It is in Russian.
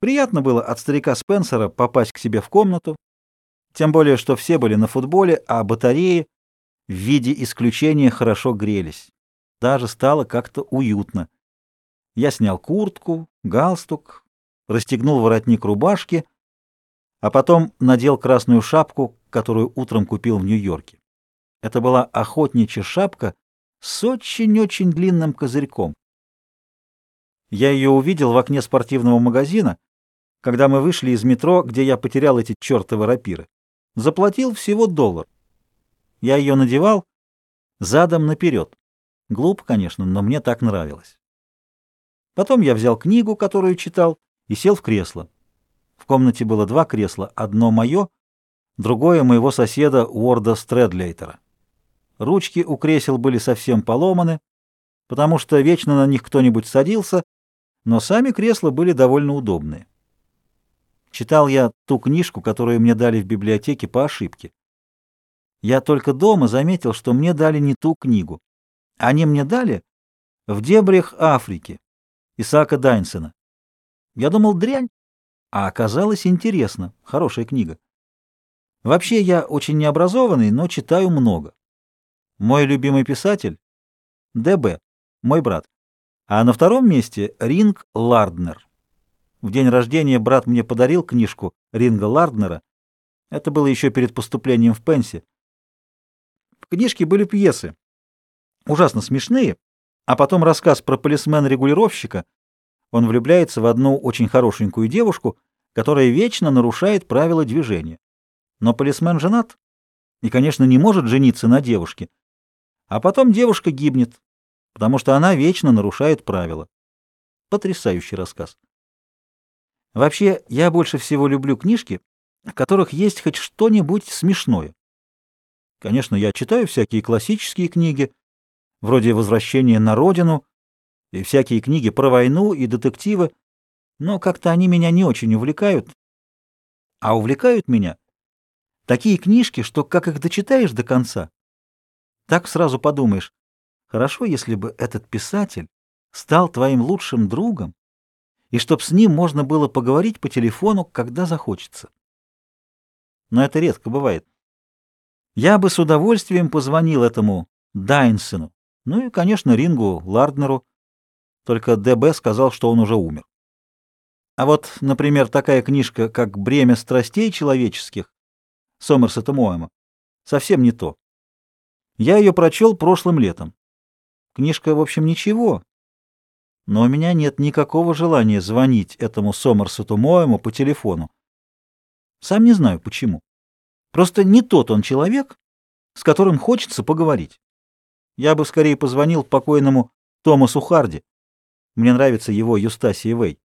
Приятно было от старика Спенсера попасть к себе в комнату, тем более, что все были на футболе, а батареи в виде исключения хорошо грелись. Даже стало как-то уютно. Я снял куртку, галстук, расстегнул воротник рубашки, а потом надел красную шапку, которую утром купил в Нью-Йорке. Это была охотничья шапка с очень-очень длинным козырьком. Я ее увидел в окне спортивного магазина, когда мы вышли из метро, где я потерял эти чертовы рапиры. Заплатил всего доллар. Я ее надевал задом наперед. Глупо, конечно, но мне так нравилось. Потом я взял книгу, которую читал, и сел в кресло. В комнате было два кресла, одно мое, другое моего соседа Уорда Стрэдлейтера. Ручки у кресел были совсем поломаны, потому что вечно на них кто-нибудь садился, но сами кресла были довольно удобные. Читал я ту книжку, которую мне дали в библиотеке по ошибке. Я только дома заметил, что мне дали не ту книгу. Они мне дали «В дебрях Африки» Исаака Дайнсона. Я думал, дрянь, а оказалось интересно, хорошая книга. Вообще я очень необразованный, но читаю много. Мой любимый писатель — Д.Б., мой брат. А на втором месте — Ринг Ларднер. В день рождения брат мне подарил книжку Ринга Ларднера. Это было еще перед поступлением в Пенси. В книжке были пьесы, ужасно смешные, а потом рассказ про полисмена-регулировщика. Он влюбляется в одну очень хорошенькую девушку, которая вечно нарушает правила движения. Но полисмен женат и, конечно, не может жениться на девушке. А потом девушка гибнет, потому что она вечно нарушает правила. Потрясающий рассказ. Вообще, я больше всего люблю книжки, в которых есть хоть что-нибудь смешное. Конечно, я читаю всякие классические книги, вроде «Возвращение на родину» и всякие книги про войну и детективы, но как-то они меня не очень увлекают. А увлекают меня такие книжки, что как их дочитаешь до конца, так сразу подумаешь, хорошо, если бы этот писатель стал твоим лучшим другом, и чтоб с ним можно было поговорить по телефону, когда захочется. Но это редко бывает. Я бы с удовольствием позвонил этому Дайнсену, ну и, конечно, Рингу Ларднеру, только ДБ сказал, что он уже умер. А вот, например, такая книжка, как «Бремя страстей человеческих» Сомерсета Моэма, совсем не то. Я ее прочел прошлым летом. Книжка, в общем, ничего, но у меня нет никакого желания звонить этому Сомерсету Моему по телефону. Сам не знаю, почему. Просто не тот он человек, с которым хочется поговорить. Я бы скорее позвонил покойному Томасу Харди. Мне нравится его Юстасия Вэй.